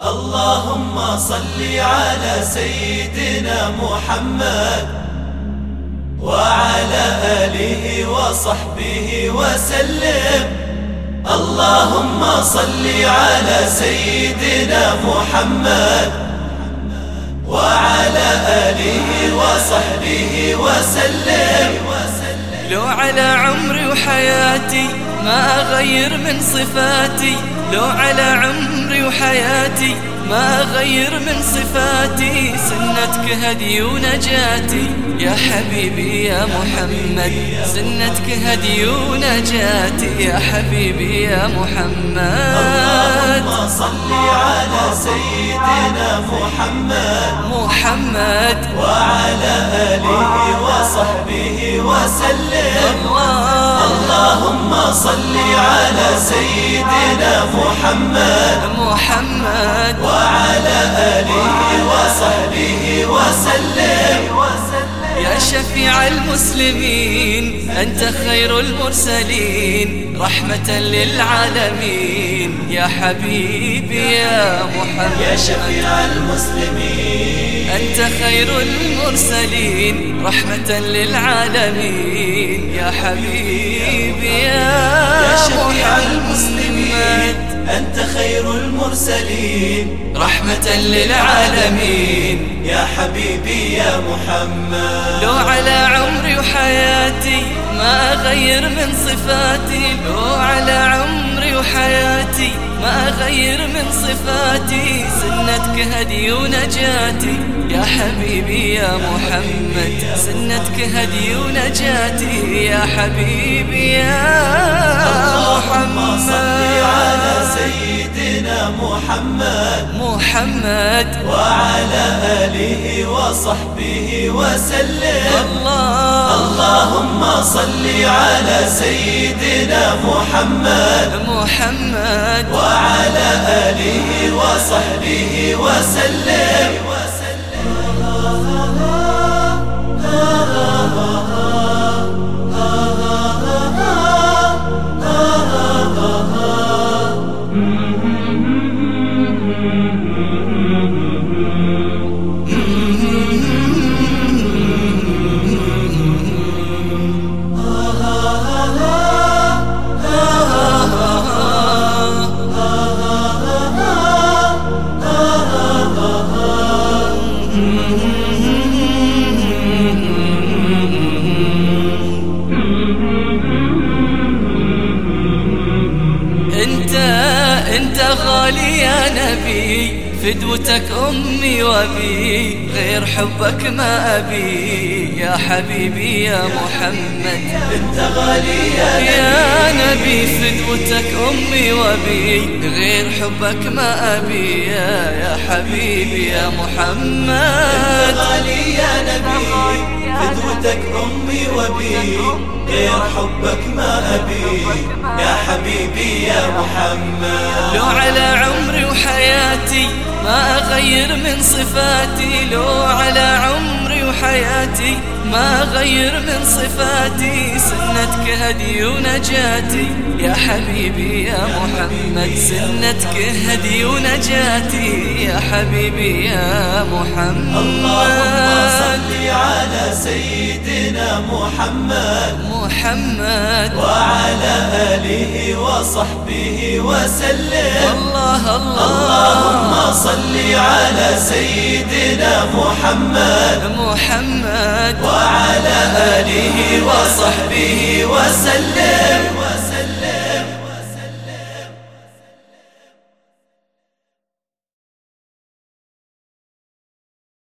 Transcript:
اللهم صل على سيدنا محمد وعلى آله وصحبه وسلم. اللهم صل على سيدنا محمد وعلى آله وصحبه وسلم. لو على عمري وحياتي ما أغير من صفاتي. لو على عمري وحياتي ما أغير من صفاتي سنتك هدي ونجاتي. يا حبيبي يا محمد سنتك هدي ونجاتي. يا حبيبي يا محمد. اللهم صل على سيدنا محمد. محمد. وعلى آله وصحبه وسلم. الله. اللهم صل على سيدنا محمد محمد وعلى آله وصحبه وسلم. شفيع المسلمين أنت خير المرسلين رحمة للعالمين. يا حبيبي يا محمد. يا شفيع المسلمين. أنت خير المرسلين رحمة للعالمين. يا حبيبي يا, يا شفيع المسلمين. أنت خير المرسلين رحمة للعالمين. يا حبيبي يا محمد. لو على عمري وحياتي ما أغير من صفاتي. لو على عمري وحياتي ما أغير من صفاتي. سنتك هدي ونجاتي. يا حبيبي يا محمد. سنتك هدي ونجاتي. يا حبيبي يا اللهم صل على محمد سيدنا محمد. محمد. وعلى آله وصحبه وسلم. الله. اللهم صل على سيدنا محمد. محمد. وعلى آله وصحبه وسلم. أنت غالي يا نبي فدوتك أمي وأبي غير حبك ما أبي. يا حبيبي يا محمد. أنت غالي يا يا نبي فدوتك أمي وأبي غير حبك ما أبي. يا يا حبيبي يا محمد. غالي يا نبي. فدوتك أمي وبي غير حبك ما أبي. يا حبيبي يا محمد. لو على عمري وحياتي ما أغير من صفاتي لو على عمري وحياتي ما أغير من صفاتي سنتك هدي ونجاتي. يا حبيبي يا محمد سنتك هدي ونجاتي. يا حبيبي يا محمد. اللهم صل على سيدنا محمد محمد. وعلى آله وصحبه وسلم. الله الله. اللهم صل على سيدنا محمد محمد. وعلى آله وصحبه وسلم.